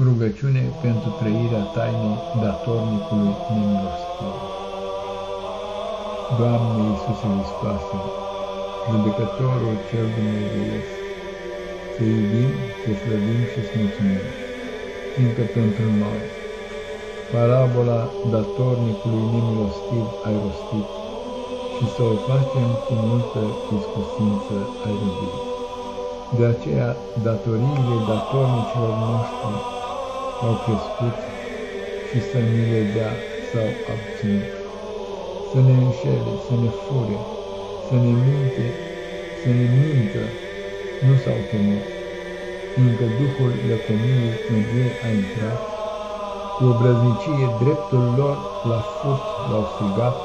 Rugăciune pentru trăirea tainei datornicului nemilostiv. Doamne Iisuse Hristoase, judecătorul cel dumnezeiesc, să iubim, să slăbim și să mulțumim, fiindcă pentru noi parabola datornicului nemilostiv ai rostit și să o facem cu multă iscusință ai rândit. De aceea, datoriile datornicilor noștri au crescut și să ni le dea sau abținut. Să ne înșele, să ne fure, să ne minte, să ne mintă, nu s-au temut, fiindcă Duhul lăcăniei în ei a intrat, cu obrăznicie dreptul lor la furt l-au strigat,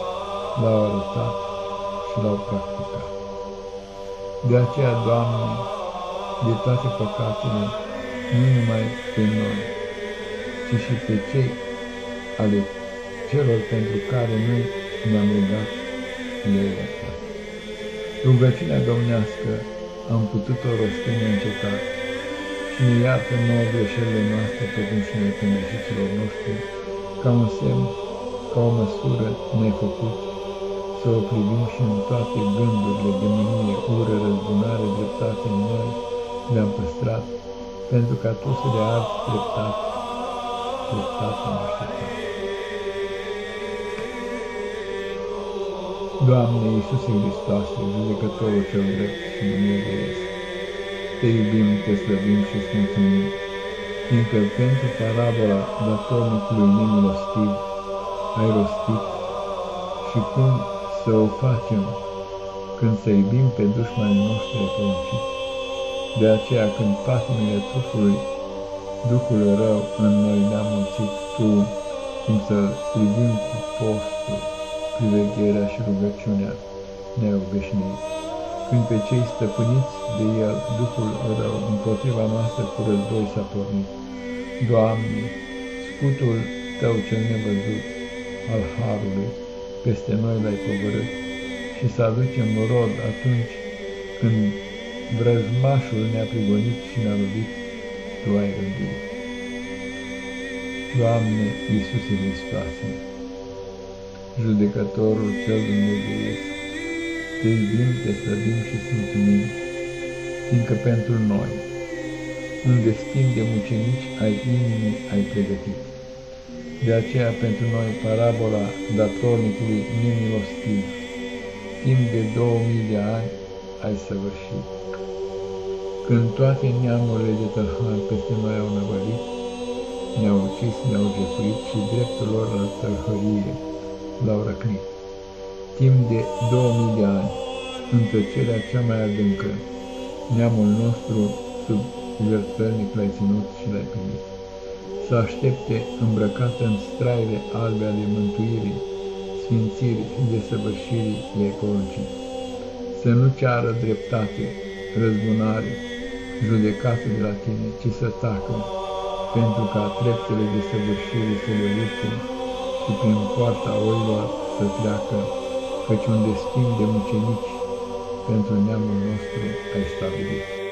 l-au arătat și l-au practicat. De aceea, Doamne, de toate păcatele, nu numai pe noi, ci și pe cei ale celor pentru care noi ne-am rugat le iertat. Rugăciunea domnească am putut-o rosti neîncetat și ne iartă nouă greșelile noastre precum și noi când greșiților noștri, ca un semn, ca o măsură nefăcut, să o privim și în toate gândurile de mânie, ură, răzbunare, dreptate în noi, le-am păstrat, pentru ca Tu să le arzi dreptate dreptate neașteptată. Doamne Iisuse Hristoase, judecătorul cel drept și dumnezeiesc, Te iubim, Te slăbim și îți mulțumim, fiindcă pentru parabola datornicului nemilostiv ai rostit și cum să o facem când să iubim pe dușmanii noștri poruncit. De aceea când patimile trupului Duhul rău în noi ne-a mulțit Tu, cum să strivim cu postul, privegherea și rugăciunea ne-au veșnit. Când pe cei stăpâniți de El, Duhul rău împotriva noastră cu război s-a pornit. Doamne, scutul Tău cel nevăzut al Harului peste noi l-ai povărât și să aducem rod atunci când vrăjmașul ne-a prigonit și ne-a lovit, Tu ai rânduit. Doamne Iisuse Hristoase, judecătorul cel dumnezeiesc, te iubim, te slăbim și îți mulțumim, fiindcă pentru noi un destin de mucenici ai inimii ai pregătit. De aceea pentru noi parabola datornicului nemilostiv, timp de două mii de ani ai săvârșit. Când toate neamurile de tălhani peste noi au năvălit, ne-au ucis, ne-au jefuit și dreptul lor la tălhărie l-au răcnit. Timp de două mii de ani, în tăcerea cea mai adâncă, neamul nostru sub jertfelnic l-ai ținut și l-ai primit. Să aștepte îmbrăcată în straile albe ale mântuirii, sfințirii și desăvârșirii le-ai poruncit. Să nu ceară dreptate, răzbunare, judecată de la tine, ci să tacă, pentru ca treptele de săvârșire să le urce și prin poarta oilor să treacă, căci un destin de mucenici pentru neamul nostru ai stabilit.